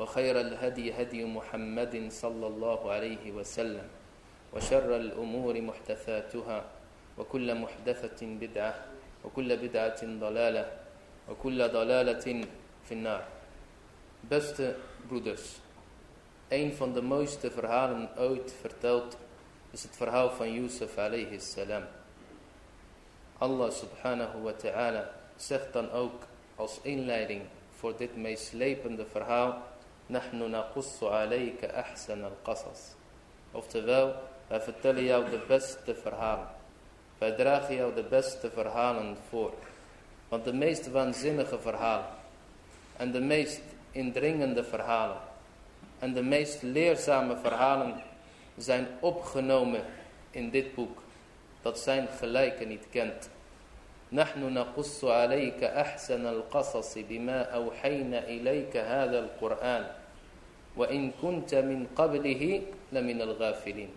وخير الهدي هدي محمد صلى الله عليه وسلم وشر الأمور محدثاتها وكل محدثة بدعة وكل بدعة ضلالة وكل ضلالة في النار Beste broeders, een van de mooiste verhalen ooit verteld is het verhaal van Yusuf alayhi salam. Allah subhanahu wa ta'ala zegt dan ook als inleiding voor dit meeslepende verhaal Nahnu naqussu alayka ahsan al-qasas. Oftewel, wij vertellen jou de beste verhalen. Wij dragen jou de beste verhalen voor. Want de meest waanzinnige verhalen en de meest indringende verhalen en de meest leerzame verhalen zijn opgenomen in dit boek dat zijn gelijke niet kent. نحن نقص عليك أحسن القصص بما أوحينا إليك هذا القرآن وإن كنت من قبله لمن الغافلين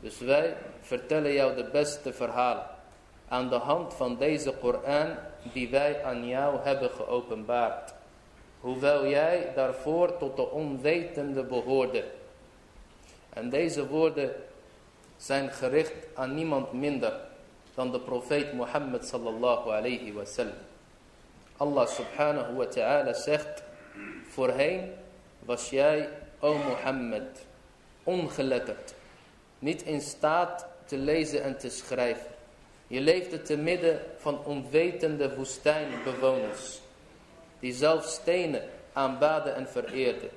Dus wij vertellen jou de beste verhalen aan de hand van deze Koran die wij aan jou hebben geopenbaard. Hoewel jij daarvoor tot de onwetende behoorde. En deze woorden zijn gericht aan niemand minder dan de profeet Mohammed sallallahu alayhi wa sallam. Allah subhanahu wa ta'ala zegt, voorheen was jij, o Mohammed, ongeletterd, niet in staat te lezen en te schrijven. Je leefde te midden van onwetende woestijnbewoners, die zelfs stenen aanbaden en vereerden.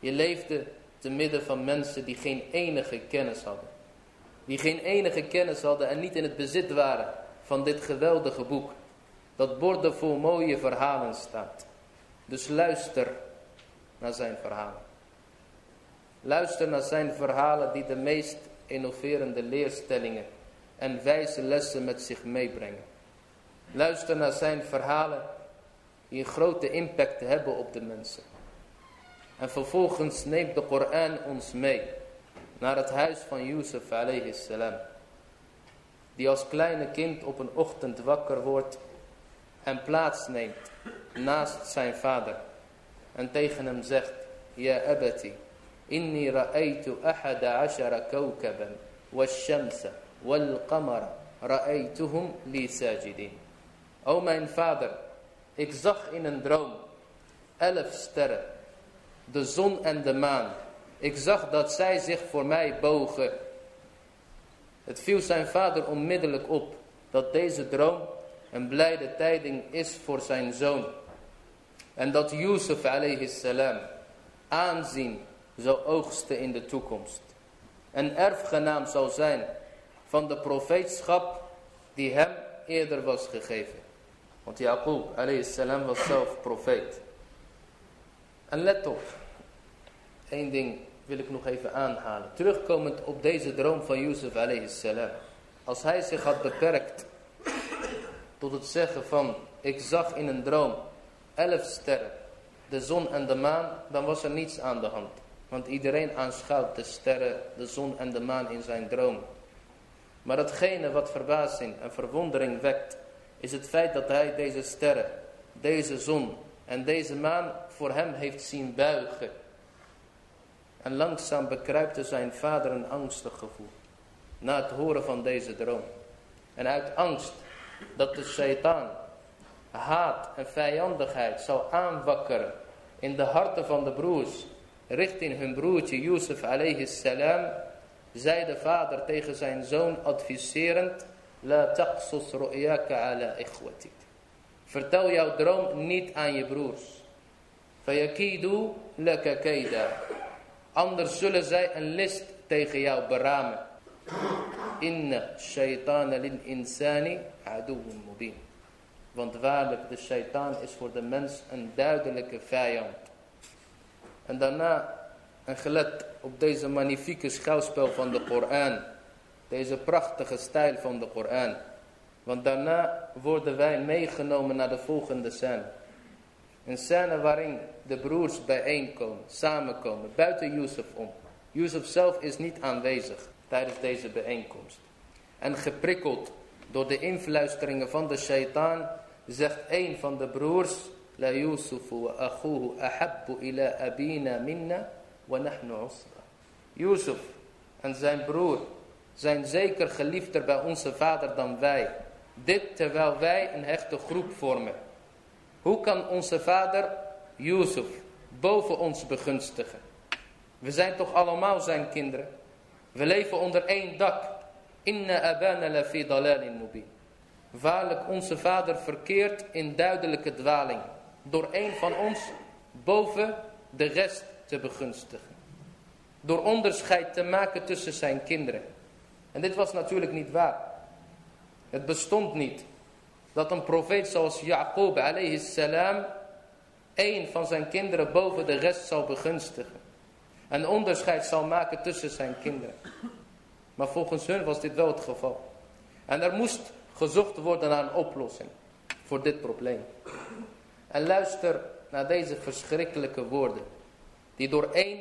Je leefde te midden van mensen die geen enige kennis hadden. Die geen enige kennis hadden en niet in het bezit waren van dit geweldige boek. Dat borden vol mooie verhalen staat. Dus luister naar zijn verhalen. Luister naar zijn verhalen die de meest innoverende leerstellingen en wijze lessen met zich meebrengen. Luister naar zijn verhalen die een grote impact hebben op de mensen. En vervolgens neemt de Koran ons mee naar het huis van Yusuf alayhi salam. Die als kleine kind op een ochtend wakker wordt en plaatsneemt naast zijn vader. En tegen hem zegt, Ja abati, inni ra'aytu ahada ashara kawkaban, was-shamsa, wal-qamara, ra'aytuhum li sajidin. O mijn vader, ik zag in een droom elf sterren, de zon en de maan. Ik zag dat zij zich voor mij bogen. Het viel zijn vader onmiddellijk op dat deze droom een blijde tijding is voor zijn zoon. En dat Yusuf alayhi salam aanzien zou oogsten in de toekomst. Een erfgenaam zou zijn van de profeetschap die hem eerder was gegeven. Want Jacob alayhi salam was zelf profeet. En let op, één ding wil ik nog even aanhalen. Terugkomend op deze droom van Yusuf alayhi salam. Als hij zich had beperkt tot het zeggen van ik zag in een droom elf sterren, de zon en de maan, dan was er niets aan de hand. Want iedereen aanschouwt de sterren, de zon en de maan in zijn droom. Maar hetgene wat verbazing en verwondering wekt, is het feit dat hij deze sterren, deze zon en deze maan voor hem heeft zien buigen. En langzaam bekruipte zijn vader een angstig gevoel. Na het horen van deze droom. En uit angst dat de shaitaan haat en vijandigheid zou aanwakkeren in de harten van de broers. Richting hun broertje Yusuf alayhi salam. Zei de vader tegen zijn zoon adviserend. La taqsus ru'yaka ala ikhwatik. Vertel jouw droom niet aan je broers. Fayakidu laka kaida. Anders zullen zij een list tegen jou beramen. Inna shaitana lil insani aduwwun mubin. Want waarlijk, de shaitaan is voor de mens een duidelijke vijand. En daarna En gelet op deze magnifieke schouwspel van de Koran. Deze prachtige stijl van de Koran. Want daarna worden wij meegenomen naar de volgende scène. Een scène waarin de broers bijeenkomen, samenkomen, buiten Yusuf om. Yusuf zelf is niet aanwezig tijdens deze bijeenkomst. En geprikkeld door de influisteringen van de shaitaan, zegt een van de broers, La Yusufu wa akhuhu ahabbu ila abina minna wa nahnu usra. Yusuf en zijn broer zijn zeker geliefder bij onze vader dan wij. Dit terwijl wij een hechte groep vormen. Hoe kan onze vader Yusuf boven ons begunstigen? We zijn toch allemaal zijn kinderen? We leven onder één dak. Inna abana la fi dalalin mubin. Waarlijk onze vader verkeert in duidelijke dwaling. Door één van ons boven de rest te begunstigen. Door onderscheid te maken tussen zijn kinderen. En dit was natuurlijk niet waar. Het bestond niet dat een profeet zoals Jacob alayhi salam één van zijn kinderen boven de rest zal begunstigen. En onderscheid zal maken tussen zijn kinderen. Maar volgens hun was dit wel het geval. En er moest gezocht worden naar een oplossing voor dit probleem. En luister naar deze verschrikkelijke woorden. Die door één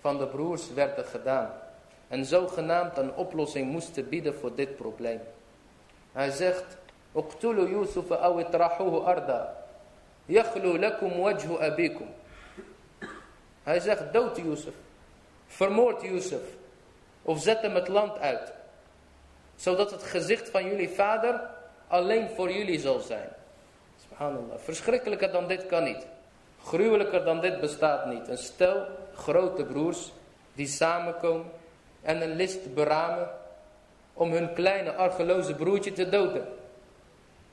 van de broers werden gedaan. En zogenaamd een oplossing moesten bieden voor dit probleem. Hij zegt. اقتلوا يوسف أو اطرحوه أرضا يخلو لكم وجه أبيكم Hij zegt dood Jozef. Vermoord Jozef. Of zet hem het land uit. zodat het gezicht van jullie vader alleen voor jullie zal zijn. Subhanallah. Verschrikkelijker dan dit kan niet. Gruwelijker dan dit bestaat niet. Een stel grote broers die samenkomen en een list beramen om hun kleine argeloze broertje te doden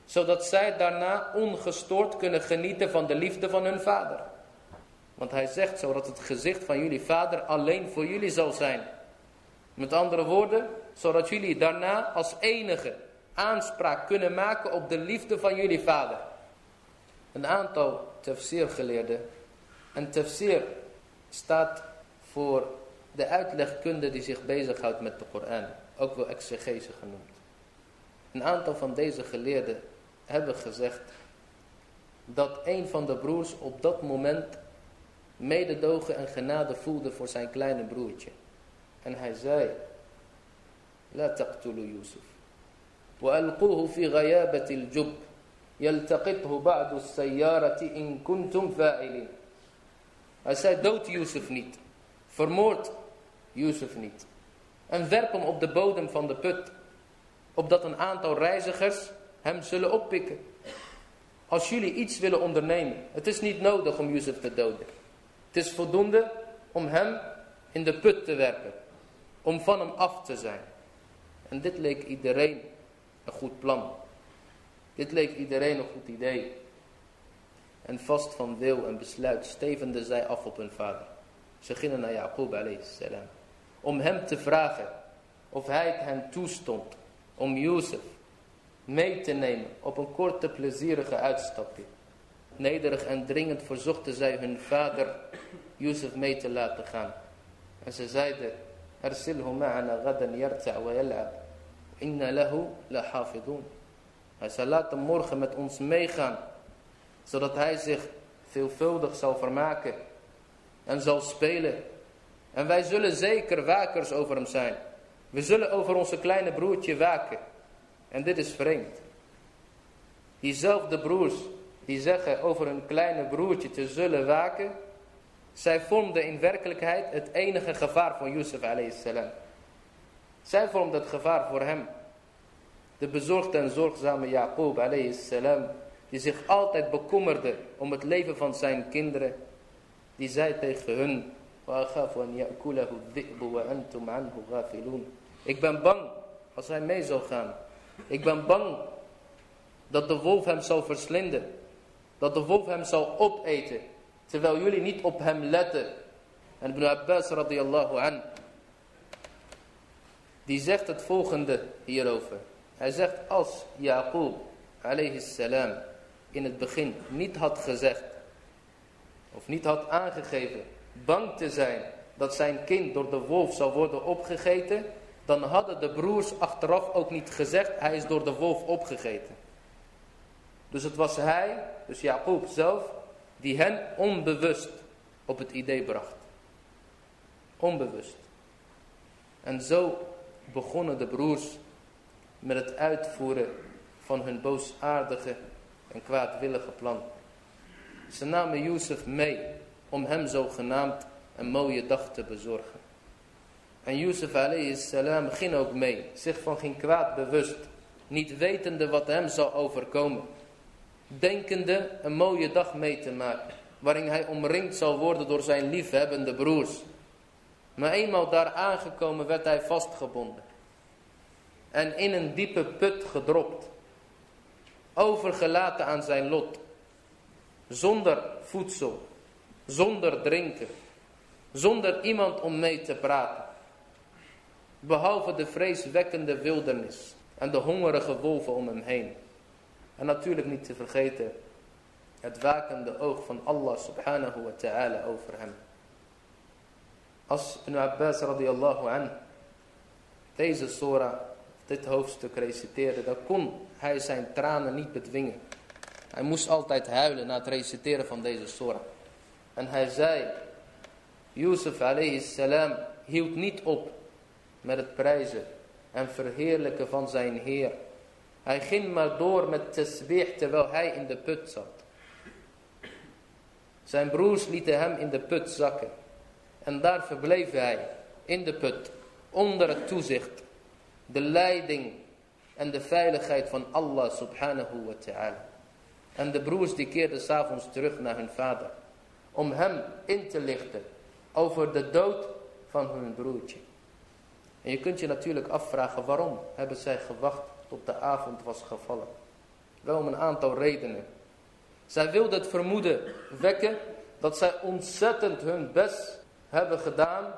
zodat zij daarna ongestoord kunnen genieten van de liefde van hun vader. Want hij zegt zodat het gezicht van jullie vader alleen voor jullie zal zijn. Met andere woorden, zodat jullie daarna als enige aanspraak kunnen maken op de liefde van jullie vader. Een aantal tafsirgeleerden. En tafsir staat voor de uitlegkunde die zich bezighoudt met de Koran. Ook wel exegese genoemd. Een aantal van deze geleerden hebben gezegd dat een van de broers op dat moment mededogen en genade voelde voor zijn kleine broertje. En hij zei, La taqtulu Yusuf. وألقوه في غيابة الجب يلتقطه بعض السيارة إن كنتم فاعلين. Hij zei, dood Yusuf niet. Vermoord Yusuf niet. En werp hem op de bodem van de put. Opdat een aantal reizigers hem zullen oppikken. Als jullie iets willen ondernemen, het is niet nodig om Jozef te doden. Het is voldoende om hem in de put te werpen. Om van hem af te zijn. En dit leek iedereen een goed plan. Dit leek iedereen een goed idee. En vast van wil en besluit stevenden zij af op hun vader. Ze gingen naar Jacob salam. Om hem te vragen of hij het hen toestond om Jozef mee te nemen op een korte plezierige uitstapje. Nederig en dringend verzochten zij hun vader Jozef mee te laten gaan. En ze zeiden, Yarta' wa yal'ab. Inna lahu la hafidun. Hij zei, laat hem morgen met ons meegaan. Zodat hij zich veelvuldig zal vermaken. En zal spelen. En wij zullen zeker wakers over hem zijn. We zullen over onze kleine broertje waken. En dit is vreemd. Diezelfde broers die zeggen over hun kleine broertje te zullen waken. Zij vormden in werkelijkheid het enige gevaar voor Yusuf salam. Zij vormden het gevaar voor hem. De bezorgde en zorgzame Jacob salam. Die zich altijd bekommerde om het leven van zijn kinderen. Die zei tegen hun. Ik ben bang als hij mee zal gaan ik ben bang dat de wolf hem zal verslinden. Dat de wolf hem zal opeten. Terwijl jullie niet op hem letten. En Ibn Abbas radiyallahu an. Die zegt het volgende hierover. Hij zegt als Jacob alayhi salam in het begin niet had gezegd. Of niet had aangegeven bang te zijn dat zijn kind door de wolf zou worden opgegeten, dan hadden de broers achteraf ook niet gezegd, hij is door de wolf opgegeten. Dus het was hij, dus Jacob zelf, die hen onbewust op het idee bracht. Onbewust. En zo begonnen de broers met het uitvoeren van hun boosaardige en kwaadwillige plan. Ze namen Jozef mee om hem zogenaamd een mooie dag te bezorgen. En Jozef salam ging ook mee, zich van geen kwaad bewust, niet wetende wat hem zou overkomen. Denkende een mooie dag mee te maken, waarin hij omringd zal worden door zijn liefhebbende broers. Maar eenmaal daar aangekomen werd hij vastgebonden. En in een diepe put gedropt. Overgelaten aan zijn lot. Zonder voedsel. Zonder drinken. Zonder iemand om mee te praten. Behalve de vreeswekkende wildernis. En de hongerige wolven om hem heen. En natuurlijk niet te vergeten. Het wakende oog van Allah subhanahu wa ta'ala over hem. Als Ibn Abbas radiallahu an deze surah, dit hoofdstuk reciteerde, dan kon hij zijn tranen niet bedwingen. Hij moest altijd huilen na het reciteren van deze surah. En hij zei, Yusuf alayhi salam hield niet op met het prijzen en verheerlijken van zijn Heer. Hij ging maar door met tasbih terwijl hij in de put zat. Zijn broers lieten hem in de put zakken. En daar verbleef hij in de put, onder het toezicht, de leiding en de veiligheid van Allah subhanahu wa ta'ala. En de broers die keerden s'avonds terug naar hun vader, om hem in te lichten over de dood van hun broertje. En je kunt je natuurlijk afvragen waarom hebben zij gewacht tot de avond was gevallen. Wel om een aantal redenen. Zij wilden het vermoeden wekken dat zij ontzettend hun best hebben gedaan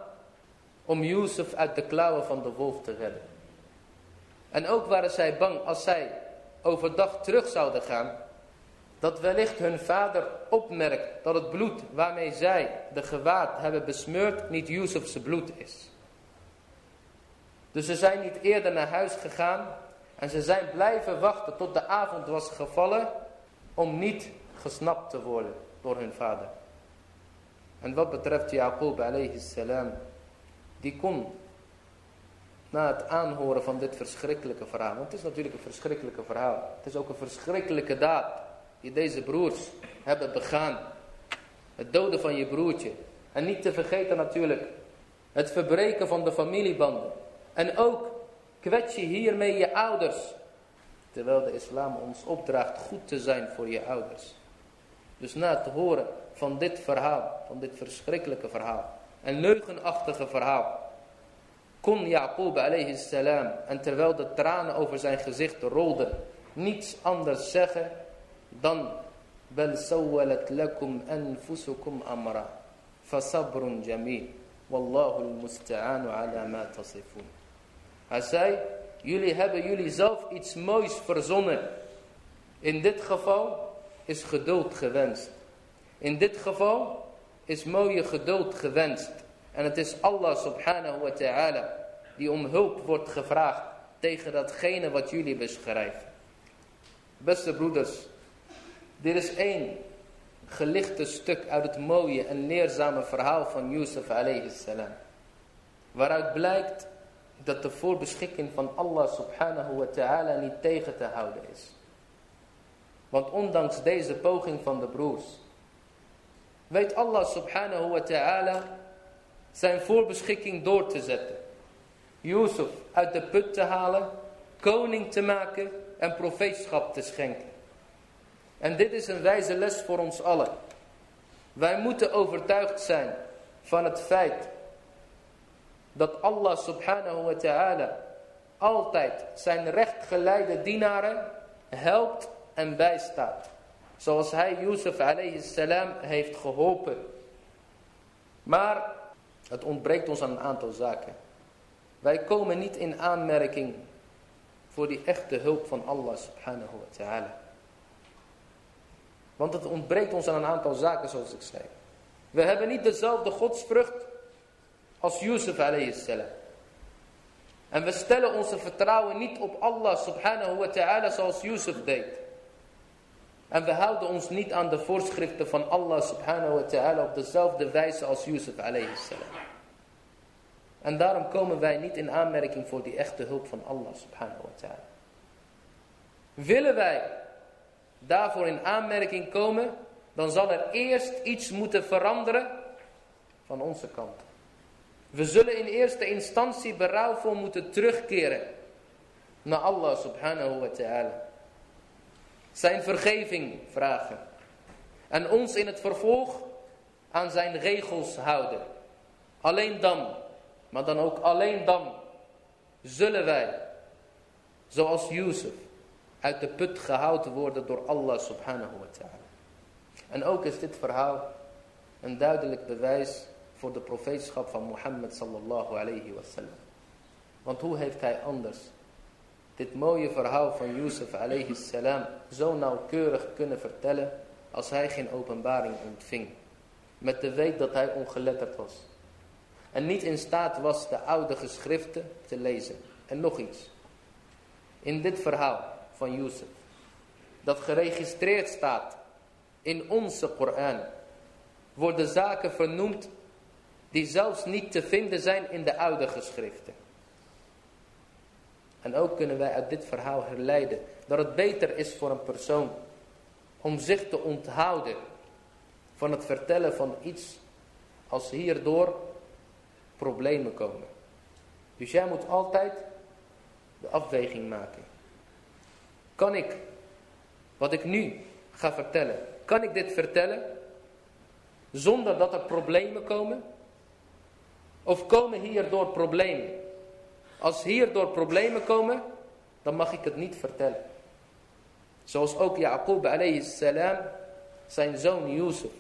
om Jozef uit de klauwen van de wolf te redden. En ook waren zij bang als zij overdag terug zouden gaan, dat wellicht hun vader opmerkt dat het bloed waarmee zij de gewaad hebben besmeurd niet Jozef's bloed is. Dus ze zijn niet eerder naar huis gegaan en ze zijn blijven wachten tot de avond was gevallen om niet gesnapt te worden door hun vader. En wat betreft Jacob alayhi salam, die kon na het aanhoren van dit verschrikkelijke verhaal, want het is natuurlijk een verschrikkelijke verhaal, het is ook een verschrikkelijke daad die deze broers hebben begaan. Het doden van je broertje. En niet te vergeten natuurlijk het verbreken van de familiebanden. En ook kwets je hiermee je ouders. Terwijl de islam ons opdraagt goed te zijn voor je ouders. Dus na het horen van dit verhaal, van dit verschrikkelijke verhaal, een leugenachtige verhaal, kon Jacob alayhi salam, en terwijl de tranen over zijn gezicht rolden, niets anders zeggen dan sawwalat lakum anfusukum amra fasabrun jamil wallahu almusta'anu ala ma tasifun hij zei jullie hebben jullie zelf iets moois verzonnen in dit geval is geduld gewenst in dit geval is mooie geduld gewenst. En het is Allah subhanahu wa ta'ala die om hulp wordt gevraagd tegen datgene wat jullie beschrijven. Beste broeders, dit is één gelichte stuk uit het mooie en leerzame verhaal van Yusuf alayhi salam. Waaruit blijkt dat de voorbeschikking van Allah subhanahu wa ta'ala niet tegen te houden is. Want ondanks deze poging van de broers weet Allah subhanahu wa ta'ala zijn voorbeschikking door te zetten. Yusuf uit de put te halen, koning te maken en profeetschap te schenken. En dit is een wijze les voor ons allen. Wij moeten overtuigd zijn van het feit dat Allah subhanahu wa ta'ala altijd zijn rechtgeleide dienaren helpt en bijstaat. Zoals hij Yusuf alayhi salam heeft geholpen. Maar het ontbreekt ons aan een aantal zaken. Wij komen niet in aanmerking voor die echte hulp van Allah subhanahu wa ta'ala. Want het ontbreekt ons aan een aantal zaken zoals ik zei. We hebben niet dezelfde godsvrucht als Yusuf salam. En we stellen onze vertrouwen niet op Allah subhanahu wa ta'ala zoals Yusuf deed. En we houden ons niet aan de voorschriften van Allah subhanahu wa ta'ala op dezelfde wijze als Yusuf alayhi salam. En daarom komen wij niet in aanmerking voor die echte hulp van Allah subhanahu wa ta'ala. Willen wij daarvoor in aanmerking komen, dan zal er eerst iets moeten veranderen van onze kant. We zullen in eerste instantie berouwvol moeten terugkeren naar Allah subhanahu wa ta'ala. Zijn vergeving vragen. En ons in het vervolg aan zijn regels houden. Alleen dan, maar dan ook alleen dan, zullen wij, zoals Yusuf, uit de put gehouden worden door Allah subhanahu wa ta'ala. En ook is dit verhaal een duidelijk bewijs voor de profeetschap van Mohammed sallallahu alayhi wasallam. Want hoe heeft hij anders dit mooie verhaal van Yusuf alayhi salam zo nauwkeurig kunnen vertellen als hij geen openbaring ontving. Met de weet dat hij ongeletterd was. En niet in staat was de oude geschriften te lezen. En nog iets. In dit verhaal van Yusuf. Dat geregistreerd staat in onze Koran. Worden zaken vernoemd die zelfs niet te vinden zijn in de oude geschriften. En ook kunnen wij uit dit verhaal herleiden dat het beter is voor een persoon om zich te onthouden van het vertellen van iets als hierdoor problemen komen. Dus jij moet altijd de afweging maken. Kan ik, wat ik nu ga vertellen, kan ik dit vertellen zonder dat er problemen komen? Of komen hierdoor problemen? Als hierdoor problemen komen, dan mag ik het niet vertellen. Zoals ook Jacob alayhi salam zijn zoon Yusuf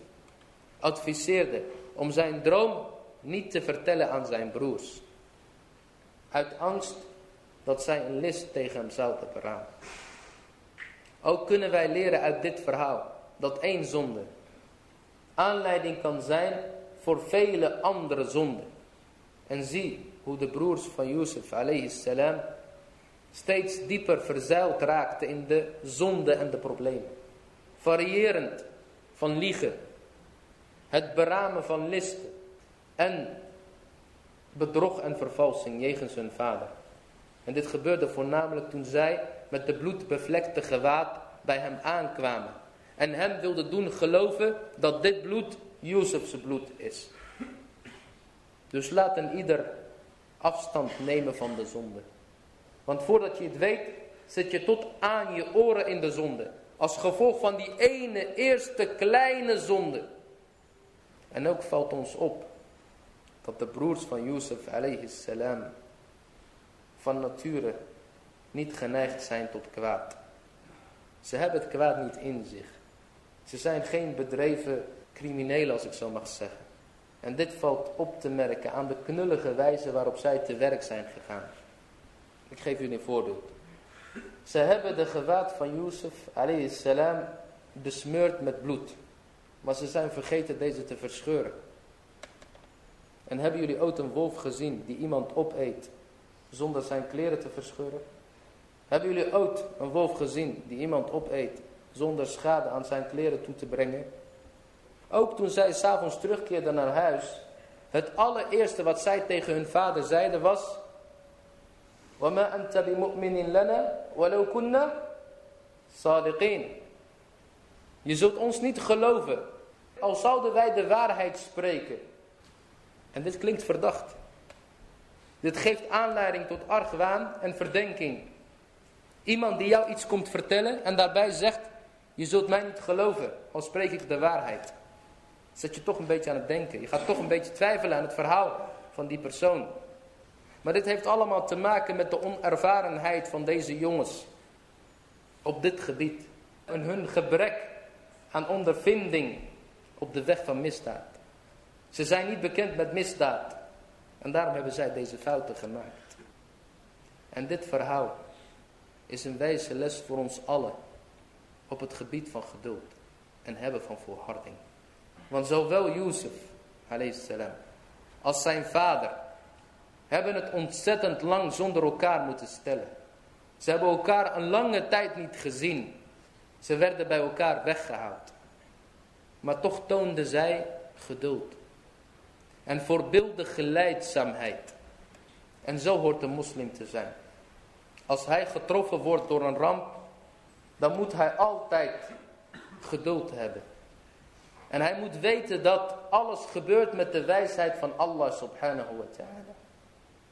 adviseerde om zijn droom niet te vertellen aan zijn broers. Uit angst dat zij een list tegen hem zouden beramen. Ook kunnen wij leren uit dit verhaal dat één zonde aanleiding kan zijn voor vele andere zonden. En zie hoe de broers van alayhi salam steeds dieper verzeild raakten in de zonde en de problemen. Variërend van liegen, het beramen van listen en bedrog en vervalsing jegens hun vader. En dit gebeurde voornamelijk toen zij met de bloedbevlekte gewaad bij hem aankwamen. En hem wilden doen geloven dat dit bloed Yusuf's bloed is. Dus laat een ieder afstand nemen van de zonde. Want voordat je het weet, zit je tot aan je oren in de zonde. Als gevolg van die ene eerste kleine zonde. En ook valt ons op dat de broers van Yusuf alayhi salam van nature niet geneigd zijn tot kwaad. Ze hebben het kwaad niet in zich. Ze zijn geen bedreven criminelen als ik zo mag zeggen. En dit valt op te merken aan de knullige wijze waarop zij te werk zijn gegaan. Ik geef u een voorbeeld. Ze hebben de gewaad van Yusuf salam besmeurd met bloed. Maar ze zijn vergeten deze te verscheuren. En hebben jullie ooit een wolf gezien die iemand opeet zonder zijn kleren te verscheuren? Hebben jullie ooit een wolf gezien die iemand opeet zonder schade aan zijn kleren toe te brengen? Ook toen zij s'avonds terugkeerden naar huis, het allereerste wat zij tegen hun vader zeiden was... وَمَا أَنْتَ بِمُؤْمِنٍ لَنَا وَلَوْ كُنَّا صَادِقِينَ Je zult ons niet geloven, al zouden wij de waarheid spreken. En dit klinkt verdacht. Dit geeft aanleiding tot argwaan en verdenking. Iemand die jou iets komt vertellen en daarbij zegt, je zult mij niet geloven, al spreek ik de waarheid zet je toch een beetje aan het denken. Je gaat toch een beetje twijfelen aan het verhaal van die persoon. Maar dit heeft allemaal te maken met de onervarenheid van deze jongens op dit gebied. En hun gebrek aan ondervinding op de weg van misdaad. Ze zijn niet bekend met misdaad. En daarom hebben zij deze fouten gemaakt. En dit verhaal is een wijze les voor ons allen op het gebied van geduld en hebben van volharding. Want zowel salam, als zijn vader hebben het ontzettend lang zonder elkaar moeten stellen. Ze hebben elkaar een lange tijd niet gezien. Ze werden bij elkaar weggehaald. Maar toch toonden zij geduld. En voorbeeldige geleidzaamheid. En zo hoort de moslim te zijn. Als hij getroffen wordt door een ramp, dan moet hij altijd geduld hebben. En hij moet weten dat alles gebeurt met de wijsheid van Allah subhanahu wa ta'ala.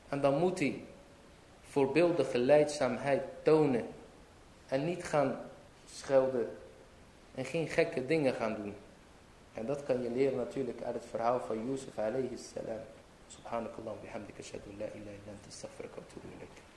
En dan moet hij voorbeeldige leidzaamheid tonen. En niet gaan schelden. En geen gekke dingen gaan doen. En dat kan je leren natuurlijk uit het verhaal van Yusuf alayhi salam. Subhanakallah bihamdika shadu la ilaha illa wa.